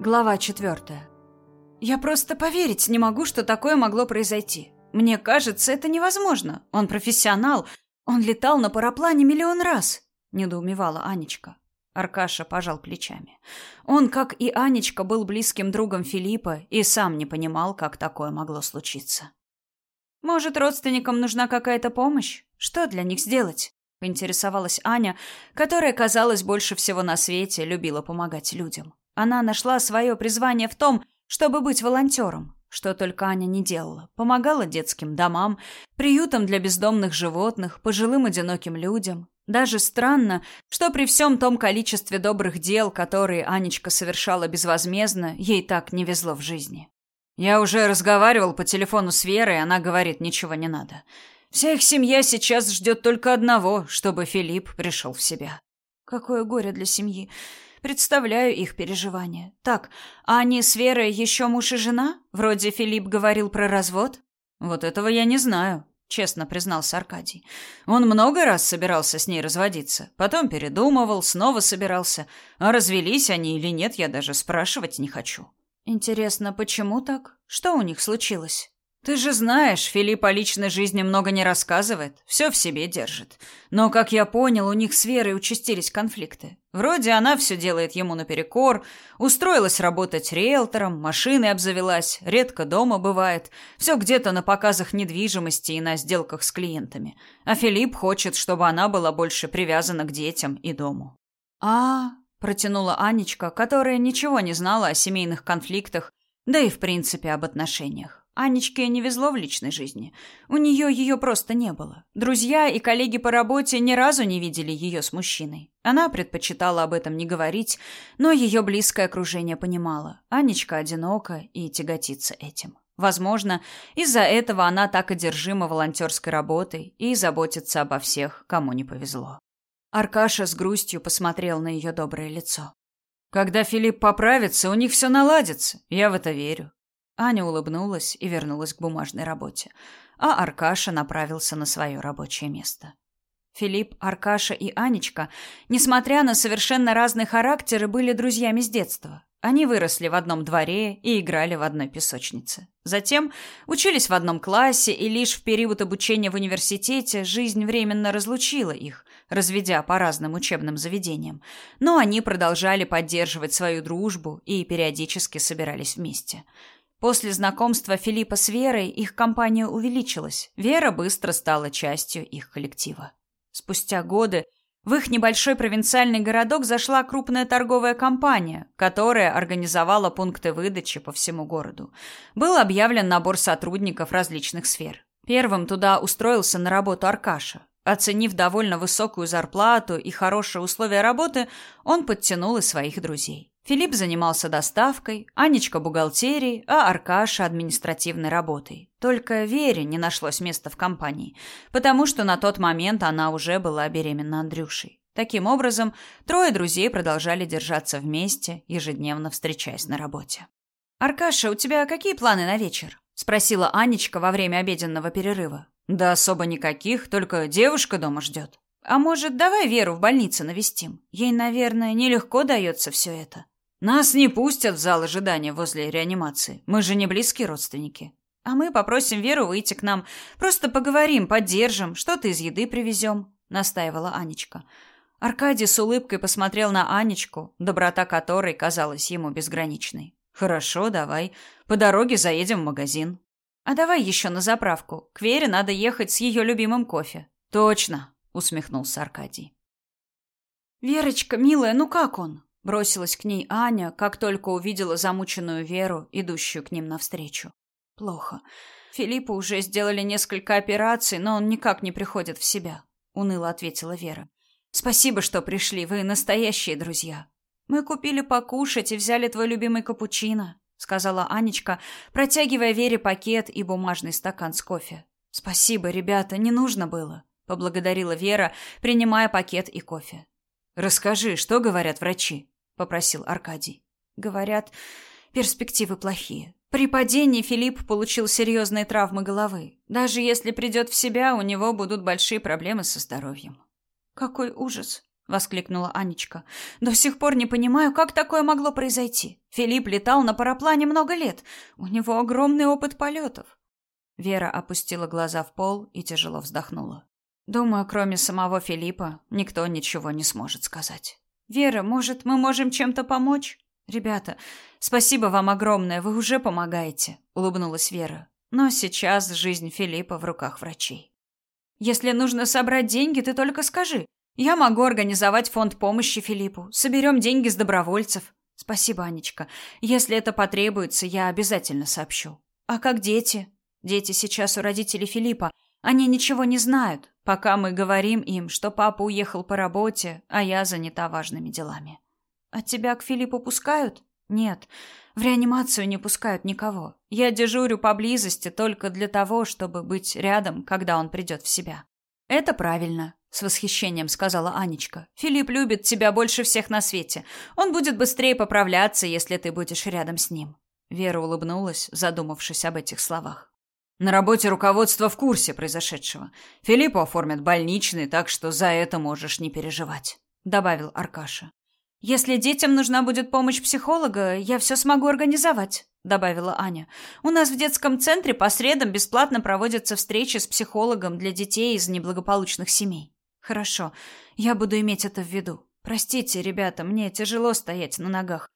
Глава четвертая. Я просто поверить не могу, что такое могло произойти. Мне кажется, это невозможно. Он профессионал. Он летал на параплане миллион раз. Недоумевала Анечка. Аркаша пожал плечами. Он, как и Анечка, был близким другом Филиппа и сам не понимал, как такое могло случиться. Может, родственникам нужна какая-то помощь? Что для них сделать? Поинтересовалась Аня, которая, казалось, больше всего на свете любила помогать людям. Она нашла свое призвание в том, чтобы быть волонтером, что только Аня не делала. Помогала детским домам, приютам для бездомных животных, пожилым одиноким людям. Даже странно, что при всем том количестве добрых дел, которые Анечка совершала безвозмездно, ей так не везло в жизни. Я уже разговаривал по телефону с Верой, она говорит, ничего не надо. Вся их семья сейчас ждет только одного, чтобы Филипп пришел в себя. Какое горе для семьи. Представляю их переживания. Так, а они с Верой еще муж и жена? Вроде Филипп говорил про развод. Вот этого я не знаю, честно признался Аркадий. Он много раз собирался с ней разводиться, потом передумывал, снова собирался. А развелись они или нет, я даже спрашивать не хочу. Интересно, почему так? Что у них случилось? Ты же знаешь, Филипп о личной жизни много не рассказывает, все в себе держит. Но, как я понял, у них с Верой участились конфликты. Вроде она все делает ему наперекор, устроилась работать риэлтором, машиной обзавелась, редко дома бывает, все где-то на показах недвижимости и на сделках с клиентами. А Филипп хочет, чтобы она была больше привязана к детям и дому. А, протянула Анечка, которая ничего не знала о семейных конфликтах, да и в принципе об отношениях. Анечке не везло в личной жизни. У нее ее просто не было. Друзья и коллеги по работе ни разу не видели ее с мужчиной. Она предпочитала об этом не говорить, но ее близкое окружение понимало. Анечка одинока и тяготится этим. Возможно, из-за этого она так одержима волонтерской работой и заботится обо всех, кому не повезло. Аркаша с грустью посмотрел на ее доброе лицо. Когда Филипп поправится, у них все наладится. Я в это верю. Аня улыбнулась и вернулась к бумажной работе, а Аркаша направился на свое рабочее место. Филипп, Аркаша и Анечка, несмотря на совершенно разные характеры, были друзьями с детства. Они выросли в одном дворе и играли в одной песочнице. Затем учились в одном классе, и лишь в период обучения в университете жизнь временно разлучила их, разведя по разным учебным заведениям. Но они продолжали поддерживать свою дружбу и периодически собирались вместе – После знакомства Филиппа с Верой их компания увеличилась. Вера быстро стала частью их коллектива. Спустя годы в их небольшой провинциальный городок зашла крупная торговая компания, которая организовала пункты выдачи по всему городу. Был объявлен набор сотрудников различных сфер. Первым туда устроился на работу Аркаша. Оценив довольно высокую зарплату и хорошие условия работы, он подтянул и своих друзей. Филипп занимался доставкой, Анечка – бухгалтерией, а Аркаша – административной работой. Только Вере не нашлось места в компании, потому что на тот момент она уже была беременна Андрюшей. Таким образом, трое друзей продолжали держаться вместе, ежедневно встречаясь на работе. «Аркаша, у тебя какие планы на вечер?» – спросила Анечка во время обеденного перерыва. «Да особо никаких, только девушка дома ждет». «А может, давай Веру в больницу навестим? Ей, наверное, нелегко дается все это». Нас не пустят в зал ожидания возле реанимации. Мы же не близкие родственники. А мы попросим Веру выйти к нам. Просто поговорим, поддержим, что-то из еды привезем», — настаивала Анечка. Аркадий с улыбкой посмотрел на Анечку, доброта которой казалась ему безграничной. «Хорошо, давай. По дороге заедем в магазин». «А давай еще на заправку. К Вере надо ехать с ее любимым кофе». «Точно», — усмехнулся Аркадий. «Верочка, милая, ну как он?» Бросилась к ней Аня, как только увидела замученную Веру, идущую к ним навстречу. Плохо. Филиппу уже сделали несколько операций, но он никак не приходит в себя, уныло ответила Вера. Спасибо, что пришли, вы настоящие друзья. Мы купили покушать и взяли твой любимый капучино, сказала Анечка, протягивая Вере пакет и бумажный стакан с кофе. Спасибо, ребята, не нужно было, поблагодарила Вера, принимая пакет и кофе. Расскажи, что говорят врачи? попросил Аркадий. Говорят, перспективы плохие. При падении Филипп получил серьезные травмы головы. Даже если придет в себя, у него будут большие проблемы со здоровьем. Какой ужас, воскликнула Анечка. До сих пор не понимаю, как такое могло произойти. Филипп летал на параплане много лет. У него огромный опыт полетов. Вера опустила глаза в пол и тяжело вздохнула. Думаю, кроме самого Филиппа, никто ничего не сможет сказать. Вера, может, мы можем чем-то помочь? Ребята, спасибо вам огромное, вы уже помогаете, улыбнулась Вера. Но сейчас жизнь Филиппа в руках врачей. Если нужно собрать деньги, ты только скажи. Я могу организовать фонд помощи Филиппу. Соберем деньги с добровольцев. Спасибо, Анечка. Если это потребуется, я обязательно сообщу. А как дети? Дети сейчас у родителей Филиппа. Они ничего не знают, пока мы говорим им, что папа уехал по работе, а я занята важными делами. А тебя к Филиппу пускают? Нет. В реанимацию не пускают никого. Я дежурю поблизости только для того, чтобы быть рядом, когда он придет в себя. Это правильно. С восхищением сказала Анечка. Филипп любит тебя больше всех на свете. Он будет быстрее поправляться, если ты будешь рядом с ним. Вера улыбнулась, задумавшись об этих словах. На работе руководство в курсе произошедшего. Филиппу оформят больничный, так что за это можешь не переживать, добавил Аркаша. Если детям нужна будет помощь психолога, я все смогу организовать, добавила Аня. У нас в детском центре по средам бесплатно проводятся встречи с психологом для детей из неблагополучных семей. Хорошо, я буду иметь это в виду. Простите, ребята, мне тяжело стоять на ногах.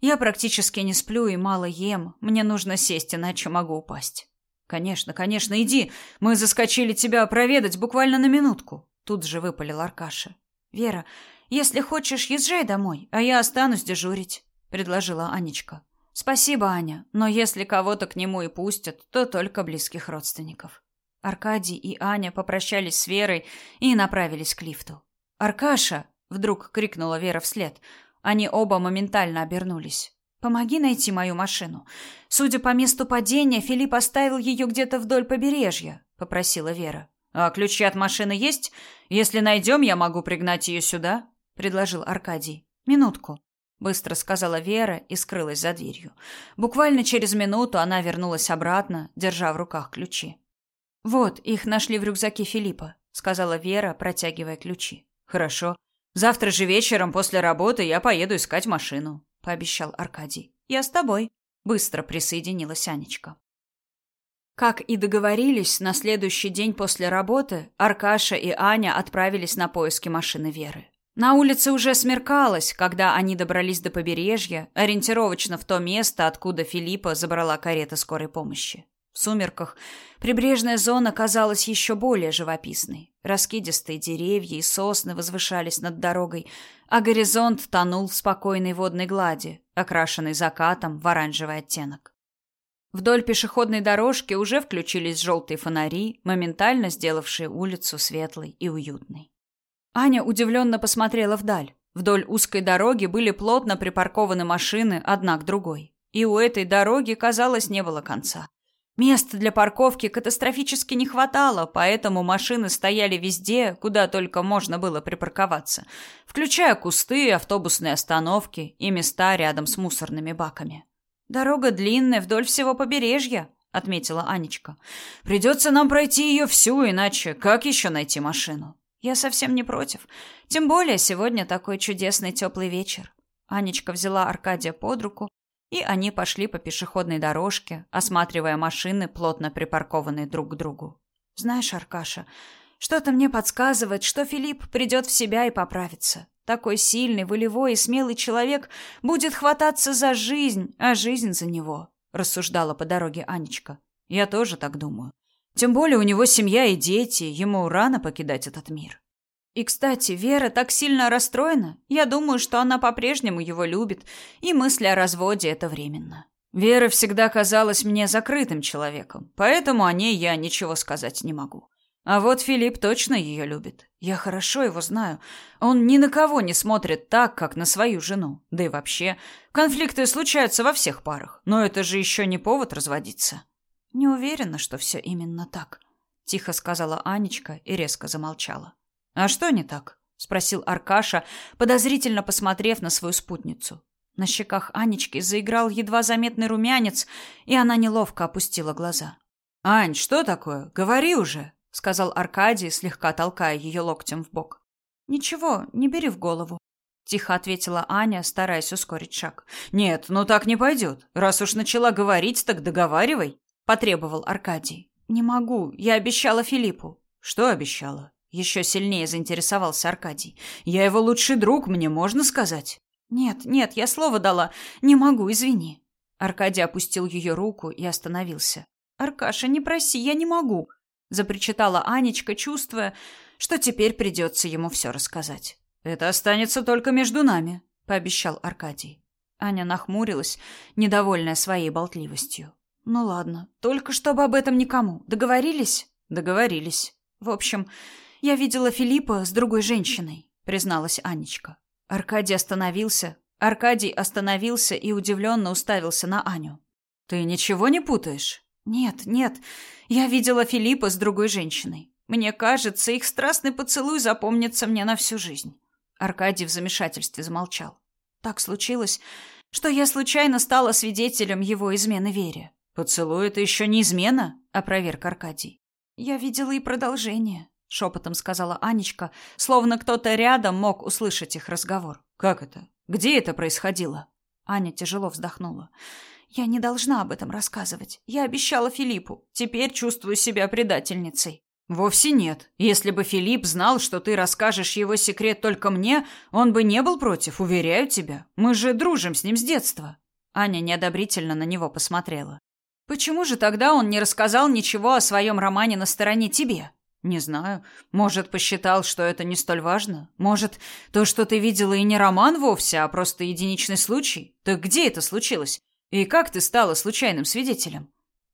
Я практически не сплю и мало ем. Мне нужно сесть, иначе могу упасть. Конечно, конечно, иди. Мы заскочили тебя проведать буквально на минутку. Тут же выпалил Аркаша. Вера, если хочешь, езжай домой, а я останусь дежурить, предложила Анечка. Спасибо, Аня, но если кого-то к нему и пустят, то только близких родственников. Аркадий и Аня попрощались с Верой и направились к лифту. «Аркаша!» — вдруг крикнула Вера вслед. Они оба моментально обернулись. «Помоги найти мою машину. Судя по месту падения, Филипп оставил ее где-то вдоль побережья», — попросила Вера. «А ключи от машины есть? Если найдем, я могу пригнать ее сюда», — предложил Аркадий. «Минутку», — быстро сказала Вера и скрылась за дверью. Буквально через минуту она вернулась обратно, держа в руках ключи. «Вот, их нашли в рюкзаке Филиппа», — сказала Вера, протягивая ключи. «Хорошо. Завтра же вечером после работы я поеду искать машину», — пообещал Аркадий. «Я с тобой», — быстро присоединилась Анечка. Как и договорились, на следующий день после работы Аркаша и Аня отправились на поиски машины Веры. На улице уже смеркалось, когда они добрались до побережья, ориентировочно в то место, откуда Филиппа забрала карета скорой помощи. В сумерках прибрежная зона казалась еще более живописной. Раскидистые деревья и сосны возвышались над дорогой, а горизонт тонул в спокойной водной глади, окрашенной закатом в оранжевый оттенок. Вдоль пешеходной дорожки уже включились желтые фонари, моментально сделавшие улицу светлой и уютной. Аня удивленно посмотрела вдаль. Вдоль узкой дороги были плотно припаркованы машины одна к другой. И у этой дороги, казалось, не было конца. Места для парковки катастрофически не хватало, поэтому машины стояли везде, куда только можно было припарковаться, включая кусты, автобусные остановки и места рядом с мусорными баками. «Дорога длинная вдоль всего побережья», — отметила Анечка. «Придется нам пройти ее всю, иначе как еще найти машину?» «Я совсем не против. Тем более сегодня такой чудесный теплый вечер». Анечка взяла Аркадия под руку и они пошли по пешеходной дорожке, осматривая машины, плотно припаркованные друг к другу. Знаешь, Аркаша, что-то мне подсказывает, что Филипп придет в себя и поправится. Такой сильный, волевой и смелый человек будет хвататься за жизнь, а жизнь за него, рассуждала по дороге Анечка. Я тоже так думаю. Тем более у него семья и дети, ему рано покидать этот мир. И, кстати, Вера так сильно расстроена. Я думаю, что она по-прежнему его любит, и мысли о разводе это временно. Вера всегда казалась мне закрытым человеком, поэтому о ней я ничего сказать не могу. А вот Филипп точно ее любит. Я хорошо его знаю. Он ни на кого не смотрит так, как на свою жену. Да и вообще, конфликты случаются во всех парах, но это же еще не повод разводиться. Не уверена, что все именно так, тихо сказала Анечка и резко замолчала. А что не так? спросил Аркаша, подозрительно посмотрев на свою спутницу. На щеках Анечки заиграл едва заметный румянец, и она неловко опустила глаза. Ань, что такое? Говори уже, сказал Аркадий, слегка толкая ее локтем в бок. Ничего, не бери в голову. Тихо ответила Аня, стараясь ускорить шаг. «Нет, ну так не пойдет. Раз уж начала говорить, так договаривай», — потребовал Аркадий. «Не могу. Я обещала Филиппу». «Что обещала?» Еще сильнее заинтересовался Аркадий. «Я его лучший друг, мне можно сказать?» «Нет, нет, я слово дала. Не могу, извини». Аркадий опустил ее руку и остановился. «Аркаша, не проси, я не могу», — запричитала Анечка, чувствуя, что теперь придется ему все рассказать. «Это останется только между нами», — пообещал Аркадий. Аня нахмурилась, недовольная своей болтливостью. «Ну ладно, только чтобы об этом никому. Договорились?» «Договорились. В общем, я видела Филиппа с другой женщиной», — призналась Анечка. Аркадий остановился. Аркадий остановился и удивленно уставился на Аню. «Ты ничего не путаешь?» «Нет, нет. Я видела Филиппа с другой женщиной. Мне кажется, их страстный поцелуй запомнится мне на всю жизнь». Аркадий в замешательстве замолчал. Так случилось, что я случайно стала свидетелем его измены Вере. «Поцелуй — это еще не измена?» — опроверг Аркадий. «Я видела и продолжение», — шепотом сказала Анечка, словно кто-то рядом мог услышать их разговор. «Как это? Где это происходило?» Аня тяжело вздохнула. «Я не должна об этом рассказывать. Я обещала Филиппу. Теперь чувствую себя предательницей». Вовсе нет. Если бы Филипп знал, что ты расскажешь его секрет только мне, он бы не был против, уверяю тебя. Мы же дружим с ним с детства. Аня неодобрительно на него посмотрела. Почему же тогда он не рассказал ничего о своем романе на стороне тебе? Не знаю. Может, посчитал, что это не столь важно? Может, то, что ты видела, и не роман вовсе, а просто единичный случай? Так где это случилось? И как ты стала случайным свидетелем?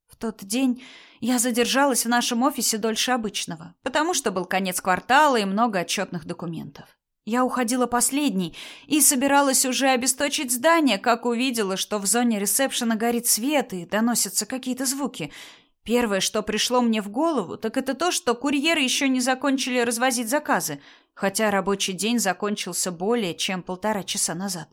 В тот день я задержалась в нашем офисе дольше обычного, потому что был конец квартала и много отчетных документов. Я уходила последней и собиралась уже обесточить здание, как увидела, что в зоне ресепшена горит свет и доносятся какие-то звуки. Первое, что пришло мне в голову, так это то, что курьеры еще не закончили развозить заказы, хотя рабочий день закончился более чем полтора часа назад.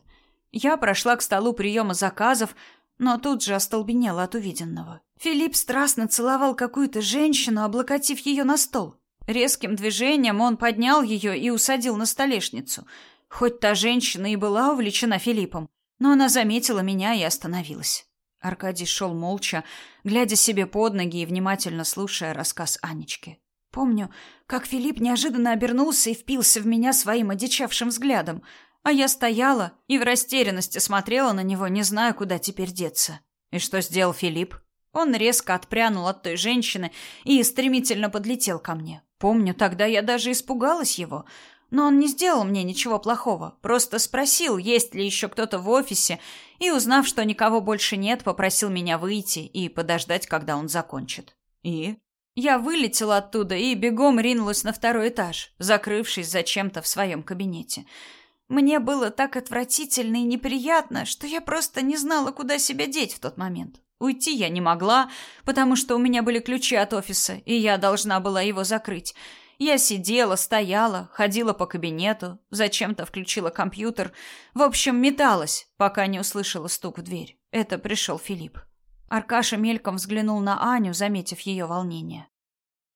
Я прошла к столу приема заказов, но тут же остолбенела от увиденного. Филипп страстно целовал какую-то женщину, облокотив ее на стол. Резким движением он поднял ее и усадил на столешницу. Хоть та женщина и была увлечена Филиппом, но она заметила меня и остановилась. Аркадий шел молча, глядя себе под ноги и внимательно слушая рассказ Анечки. Помню, как Филипп неожиданно обернулся и впился в меня своим одичавшим взглядом, а я стояла и в растерянности смотрела на него, не зная, куда теперь деться. И что сделал Филипп? Он резко отпрянул от той женщины и стремительно подлетел ко мне. Помню, тогда я даже испугалась его, но он не сделал мне ничего плохого, просто спросил, есть ли еще кто-то в офисе, и, узнав, что никого больше нет, попросил меня выйти и подождать, когда он закончит. И я вылетела оттуда и бегом ринулась на второй этаж, закрывшись зачем-то в своем кабинете. Мне было так отвратительно и неприятно, что я просто не знала, куда себя деть в тот момент. Уйти я не могла, потому что у меня были ключи от офиса, и я должна была его закрыть. Я сидела, стояла, ходила по кабинету, зачем-то включила компьютер. В общем, металась, пока не услышала стук в дверь. Это пришел Филипп. Аркаша мельком взглянул на Аню, заметив ее волнение.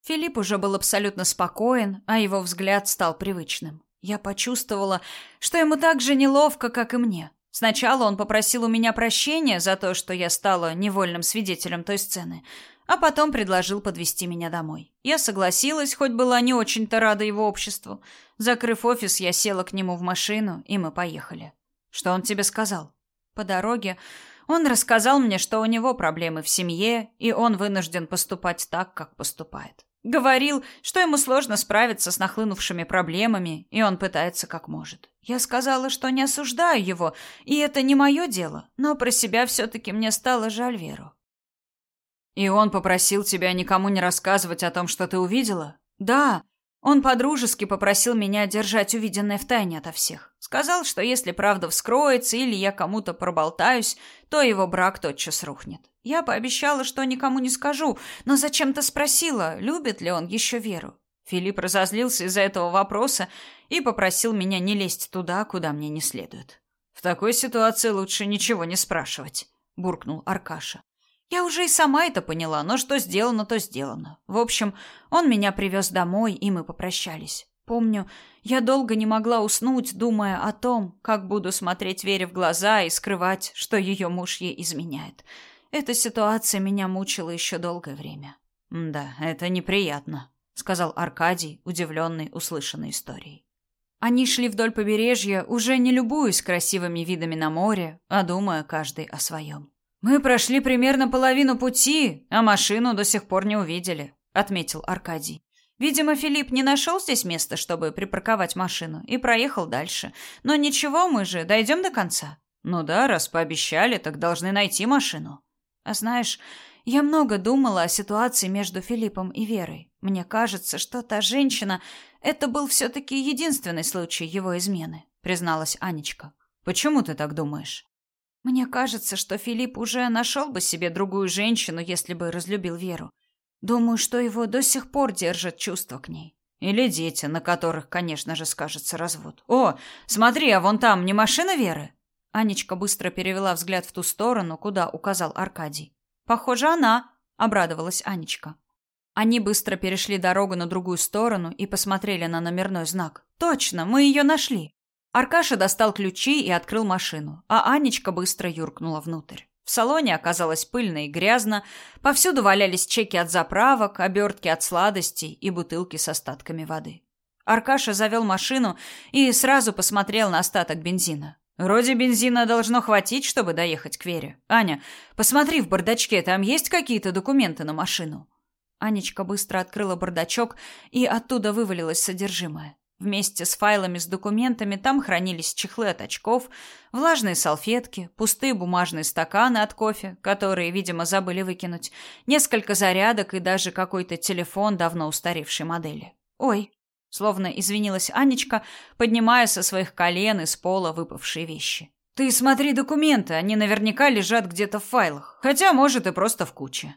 Филипп уже был абсолютно спокоен, а его взгляд стал привычным. Я почувствовала, что ему так же неловко, как и мне. Сначала он попросил у меня прощения за то, что я стала невольным свидетелем той сцены, а потом предложил подвести меня домой. Я согласилась, хоть была не очень-то рада его обществу. Закрыв офис, я села к нему в машину, и мы поехали. Что он тебе сказал? По дороге он рассказал мне, что у него проблемы в семье, и он вынужден поступать так, как поступает. Говорил, что ему сложно справиться с нахлынувшими проблемами, и он пытается как может. Я сказала, что не осуждаю его, и это не мое дело, но про себя все-таки мне стало жаль Веру. И он попросил тебя никому не рассказывать о том, что ты увидела? Да, он подружески попросил меня держать увиденное в тайне ото всех. Сказал, что если правда вскроется или я кому-то проболтаюсь, то его брак тотчас рухнет. Я пообещала, что никому не скажу, но зачем-то спросила, любит ли он еще Веру. Филипп разозлился из-за этого вопроса и попросил меня не лезть туда, куда мне не следует. В такой ситуации лучше ничего не спрашивать, буркнул Аркаша. Я уже и сама это поняла, но что сделано, то сделано. В общем, он меня привез домой, и мы попрощались. Помню, я долго не могла уснуть, думая о том, как буду смотреть Вере в глаза и скрывать, что ее муж ей изменяет. Эта ситуация меня мучила еще долгое время. «Да, это неприятно», — сказал Аркадий, удивленный услышанной историей. Они шли вдоль побережья, уже не любуясь красивыми видами на море, а думая каждый о своем. «Мы прошли примерно половину пути, а машину до сих пор не увидели», — отметил Аркадий. Видимо, Филипп не нашел здесь места, чтобы припарковать машину, и проехал дальше. Но ничего, мы же дойдем до конца. Ну да, раз пообещали, так должны найти машину. А знаешь, я много думала о ситуации между Филиппом и Верой. Мне кажется, что та женщина это был все таки единственный случай его измены, призналась Анечка. Почему ты так думаешь? Мне кажется, что Филипп уже нашел бы себе другую женщину, если бы разлюбил Веру. Думаю, что его до сих пор держат чувства к ней. Или дети, на которых, конечно же, скажется развод. О, смотри, а вон там не машина Веры? Анечка быстро перевела взгляд в ту сторону, куда указал Аркадий. Похоже, она, обрадовалась Анечка. Они быстро перешли дорогу на другую сторону и посмотрели на номерной знак. Точно, мы ее нашли. Аркаша достал ключи и открыл машину, а Анечка быстро юркнула внутрь. В салоне оказалось пыльно и грязно, повсюду валялись чеки от заправок, обертки от сладостей и бутылки с остатками воды. Аркаша завел машину и сразу посмотрел на остаток бензина. Вроде бензина должно хватить, чтобы доехать к Вере. Аня, посмотри в бардачке, там есть какие-то документы на машину. Анечка быстро открыла бардачок, и оттуда вывалилось содержимое. Вместе с файлами с документами там хранились чехлы от очков, влажные салфетки, пустые бумажные стаканы от кофе, которые, видимо, забыли выкинуть, несколько зарядок и даже какой-то телефон давно устаревшей модели. «Ой», — словно извинилась Анечка, поднимая со своих колен из пола выпавшие вещи. «Ты смотри документы, они наверняка лежат где-то в файлах, хотя, может, и просто в куче».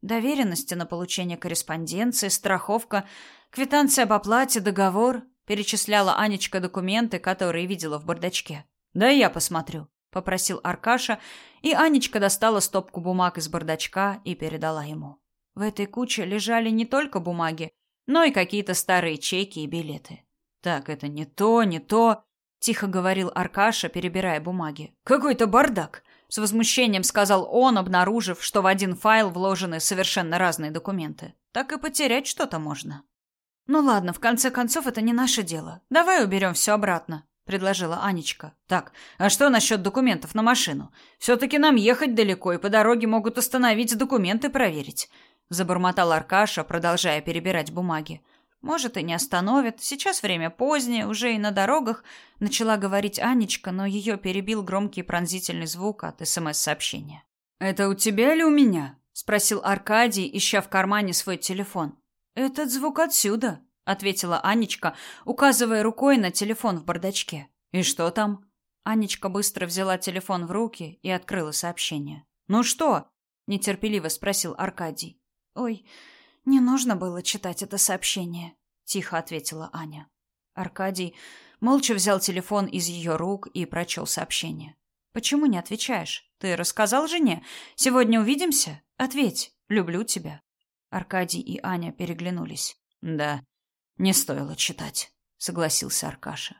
Доверенности на получение корреспонденции, страховка, квитанция об оплате, договор, перечисляла Анечка документы, которые видела в бардачке. "Да я посмотрю", попросил Аркаша, и Анечка достала стопку бумаг из бардачка и передала ему. В этой куче лежали не только бумаги, но и какие-то старые чеки и билеты. Так, это не то, не то, тихо говорил Аркаша, перебирая бумаги. Какой-то бардак, с возмущением сказал он, обнаружив, что в один файл вложены совершенно разные документы. Так и потерять что-то можно. Ну ладно, в конце концов это не наше дело. Давай уберем все обратно, предложила Анечка. Так, а что насчет документов на машину? все таки нам ехать далеко, и по дороге могут остановить документы проверить, забормотал Аркаша, продолжая перебирать бумаги. Может, и не остановят. Сейчас время позднее, уже и на дорогах, начала говорить Анечка, но ее перебил громкий пронзительный звук от СМС-сообщения. Это у тебя или у меня? спросил Аркадий, ища в кармане свой телефон. Этот звук отсюда, ответила Анечка, указывая рукой на телефон в бардачке. И что там? Анечка быстро взяла телефон в руки и открыла сообщение. Ну что? нетерпеливо спросил Аркадий. Ой, не нужно было читать это сообщение, тихо ответила Аня. Аркадий молча взял телефон из ее рук и прочел сообщение. Почему не отвечаешь? Ты рассказал жене? Сегодня увидимся? Ответь. Люблю тебя. Аркадий и Аня переглянулись. Да, не стоило читать, согласился Аркаша.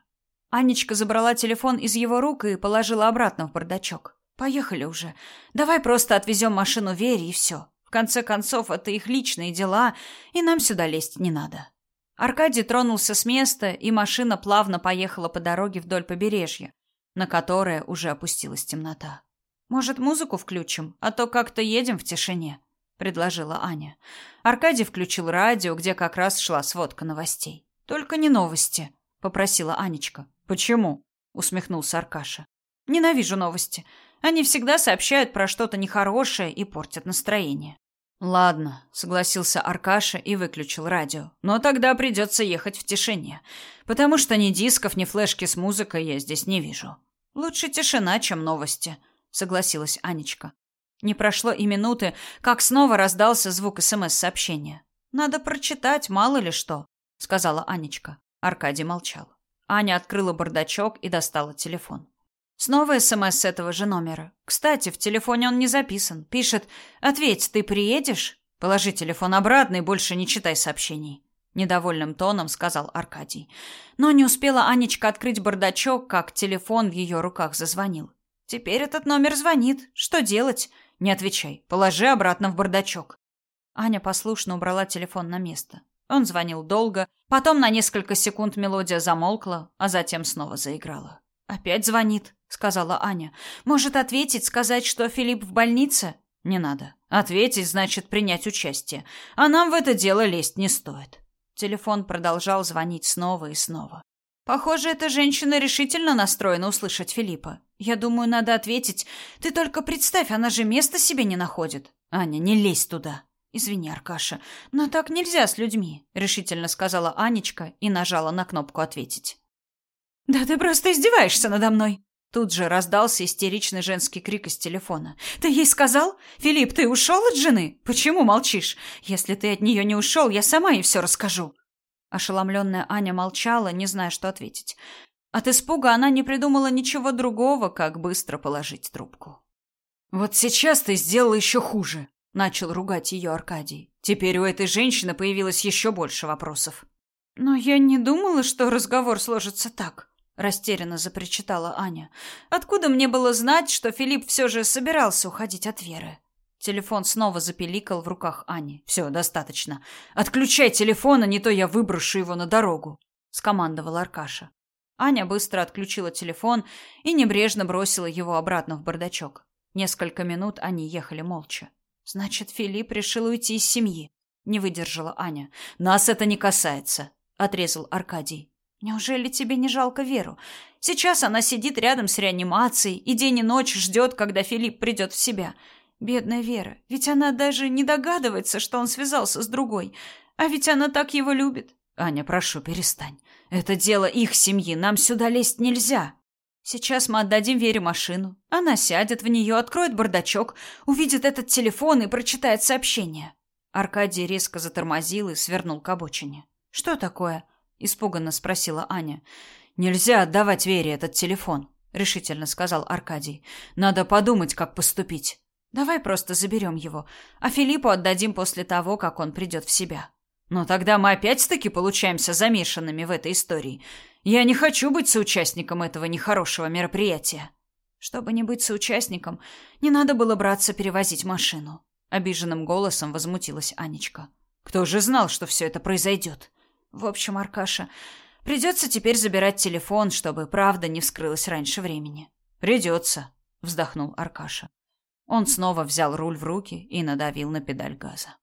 Анечка забрала телефон из его рук и положила обратно в бардачок. Поехали уже. Давай просто отвезем машину Вере и все. В конце концов, это их личные дела, и нам сюда лезть не надо. Аркадий тронулся с места, и машина плавно поехала по дороге вдоль побережья, на которое уже опустилась темнота. Может, музыку включим, а то как-то едем в тишине предложила Аня. Аркадий включил радио, где как раз шла сводка новостей. Только не новости, попросила Анечка. Почему? усмехнулся Аркаша. Ненавижу новости. Они всегда сообщают про что-то нехорошее и портят настроение. Ладно, согласился Аркаша и выключил радио. Но тогда придется ехать в тишине, потому что ни дисков, ни флешки с музыкой я здесь не вижу. Лучше тишина, чем новости, согласилась Анечка. Не прошло и минуты, как снова раздался звук СМС-сообщения. «Надо прочитать, мало ли что», — сказала Анечка. Аркадий молчал. Аня открыла бардачок и достала телефон. Снова СМС с этого же номера. Кстати, в телефоне он не записан. Пишет «Ответь, ты приедешь?» Положи телефон обратно и больше не читай сообщений. недовольным тоном сказал Аркадий. Но не успела Анечка открыть бардачок, как телефон в ее руках зазвонил. Теперь этот номер звонит. Что делать? Не отвечай. Положи обратно в бардачок. Аня послушно убрала телефон на место. Он звонил долго, потом на несколько секунд мелодия замолкла, а затем снова заиграла. Опять звонит, сказала Аня. Может ответить, сказать, что Филипп в больнице? Не надо. Ответить значит принять участие, а нам в это дело лезть не стоит. Телефон продолжал звонить снова и снова. Похоже, эта женщина решительно настроена услышать Филиппа. Я думаю, надо ответить. Ты только представь, она же места себе не находит. Аня, не лезь туда. Извини, Аркаша, но так нельзя с людьми, решительно сказала Анечка и нажала на кнопку ответить. Да ты просто издеваешься надо мной. Тут же раздался истеричный женский крик из телефона. «Ты ей сказал? Филипп, ты ушел от жены? Почему молчишь? Если ты от нее не ушел, я сама ей все расскажу». Ошеломленная Аня молчала, не зная, что ответить. От испуга она не придумала ничего другого, как быстро положить трубку. «Вот сейчас ты сделала еще хуже», — начал ругать ее Аркадий. «Теперь у этой женщины появилось еще больше вопросов». «Но я не думала, что разговор сложится так», растерянно запричитала Аня. Откуда мне было знать, что Филипп все же собирался уходить от Веры? Телефон снова запеликал в руках Ани. Все, достаточно. Отключай телефон, а не то я выброшу его на дорогу, скомандовал Аркаша. Аня быстро отключила телефон и небрежно бросила его обратно в бардачок. Несколько минут они ехали молча. Значит, Филипп решил уйти из семьи. Не выдержала Аня. Нас это не касается, отрезал Аркадий. Неужели тебе не жалко Веру? Сейчас она сидит рядом с реанимацией и день и ночь ждет, когда Филипп придет в себя. Бедная Вера, ведь она даже не догадывается, что он связался с другой. А ведь она так его любит. Аня, прошу, перестань. Это дело их семьи, нам сюда лезть нельзя. Сейчас мы отдадим Вере машину. Она сядет в нее, откроет бардачок, увидит этот телефон и прочитает сообщение. Аркадий резко затормозил и свернул к обочине. Что такое? испуганно спросила Аня. Нельзя отдавать Вере этот телефон, решительно сказал Аркадий. Надо подумать, как поступить. Давай просто заберем его, а Филиппу отдадим после того, как он придет в себя. Но тогда мы опять-таки получаемся замешанными в этой истории. Я не хочу быть соучастником этого нехорошего мероприятия. Чтобы не быть соучастником, не надо было браться перевозить машину. Обиженным голосом возмутилась Анечка. Кто же знал, что все это произойдет? В общем, Аркаша, придется теперь забирать телефон, чтобы правда не вскрылась раньше времени. Придется, вздохнул Аркаша. Он снова взял руль в руки и надавил на педаль газа.